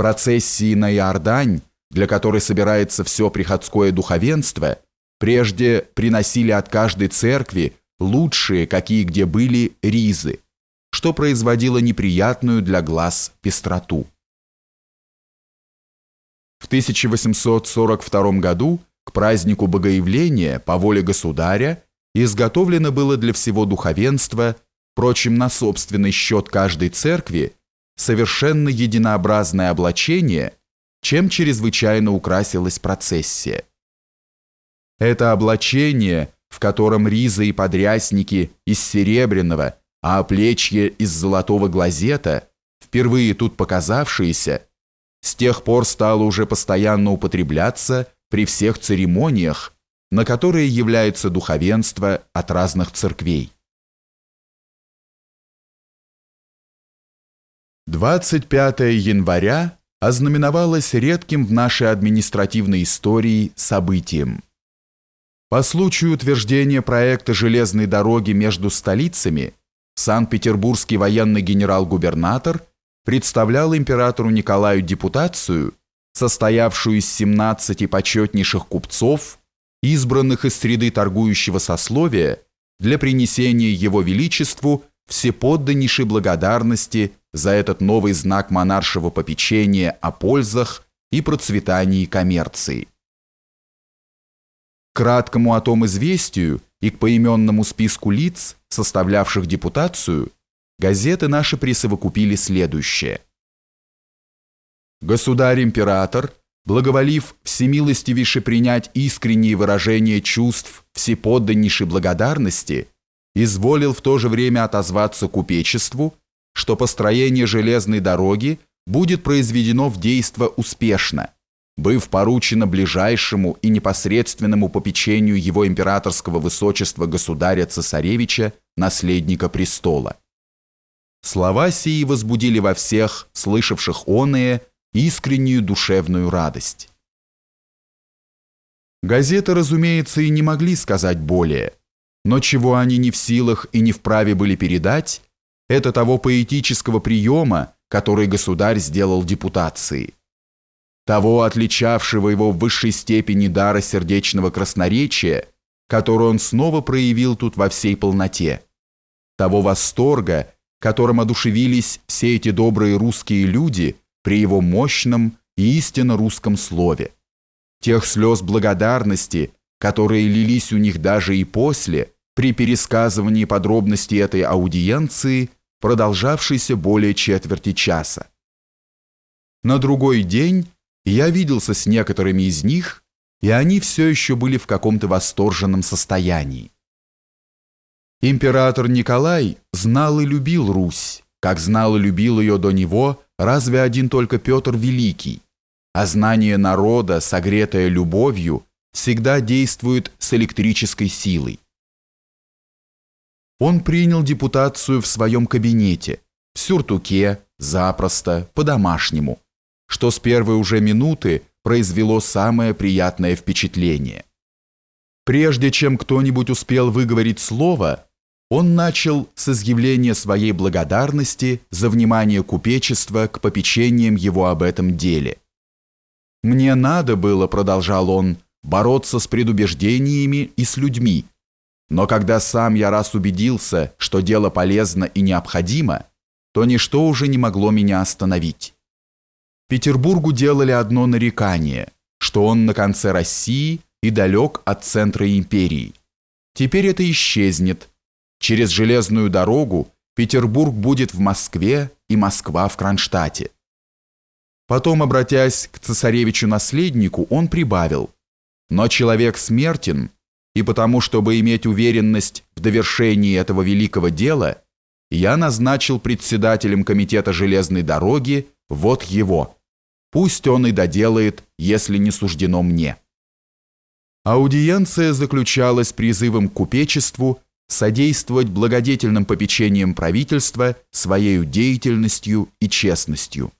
процессии на Иордань, для которой собирается все приходское духовенство, прежде приносили от каждой церкви лучшие, какие где были, ризы, что производило неприятную для глаз пестроту. В 1842 году к празднику Богоявления по воле государя изготовлено было для всего духовенства, впрочем, на собственный счет каждой церкви, совершенно единообразное облачение, чем чрезвычайно украсилась процессия. Это облачение, в котором ризы и подрясники из серебряного, а оплечье из золотого глазета, впервые тут показавшиеся, с тех пор стало уже постоянно употребляться при всех церемониях, на которые является духовенство от разных церквей. 25 января ознаменовалось редким в нашей административной истории событием. По случаю утверждения проекта железной дороги между столицами Санкт-Петербургский военный генерал-губернатор представлял императору Николаю депутацию, состоявшую из 17 почетнейших купцов, избранных из среды торгующего сословия, для принесения его величеству всеподданнейшей благодарности за этот новый знак монаршего попечения о пользах и процветании коммерции. Краткому о том известию и к поименному списку лиц, составлявших депутацию, газеты наши присовокупили следующее. Государь-император, благоволив всемилостивейше принять искренние выражения чувств всеподданнейшей благодарности, изволил в то же время отозваться купечеству, что построение железной дороги будет произведено в действо успешно, быв поручено ближайшему и непосредственному попечению его императорского высочества государя-цесаревича, наследника престола. Слова сии возбудили во всех, слышавших оные, искреннюю душевную радость. Газеты, разумеется, и не могли сказать более, но чего они не в силах и не вправе были передать, это того поэтического приема, который государь сделал депутации. Того, отличавшего его в высшей степени дара сердечного красноречия, который он снова проявил тут во всей полноте. Того восторга, которым одушевились все эти добрые русские люди при его мощном и истинно русском слове. Тех слез благодарности, которые лились у них даже и после, при пересказывании подробностей этой аудиенции – продолжавшийся более четверти часа. На другой день я виделся с некоторыми из них, и они все еще были в каком-то восторженном состоянии. Император Николай знал и любил Русь, как знал и любил ее до него разве один только Петр Великий, а знание народа, согретое любовью, всегда действует с электрической силой. Он принял депутацию в своем кабинете, в сюртуке, запросто, по-домашнему, что с первой уже минуты произвело самое приятное впечатление. Прежде чем кто-нибудь успел выговорить слово, он начал с изъявления своей благодарности за внимание купечества к попечениям его об этом деле. «Мне надо было», — продолжал он, — «бороться с предубеждениями и с людьми, но когда сам я раз убедился, что дело полезно и необходимо, то ничто уже не могло меня остановить. Петербургу делали одно нарекание, что он на конце России и далек от центра империи. Теперь это исчезнет. Через железную дорогу Петербург будет в Москве и Москва в Кронштадте. Потом, обратясь к цесаревичу-наследнику, он прибавил, «Но человек смертен, и потому, чтобы иметь уверенность в довершении этого великого дела, я назначил председателем комитета железной дороги вот его. Пусть он и доделает, если не суждено мне. Аудиенция заключалась призывом к купечеству содействовать благодетельным попечениям правительства своей деятельностью и честностью.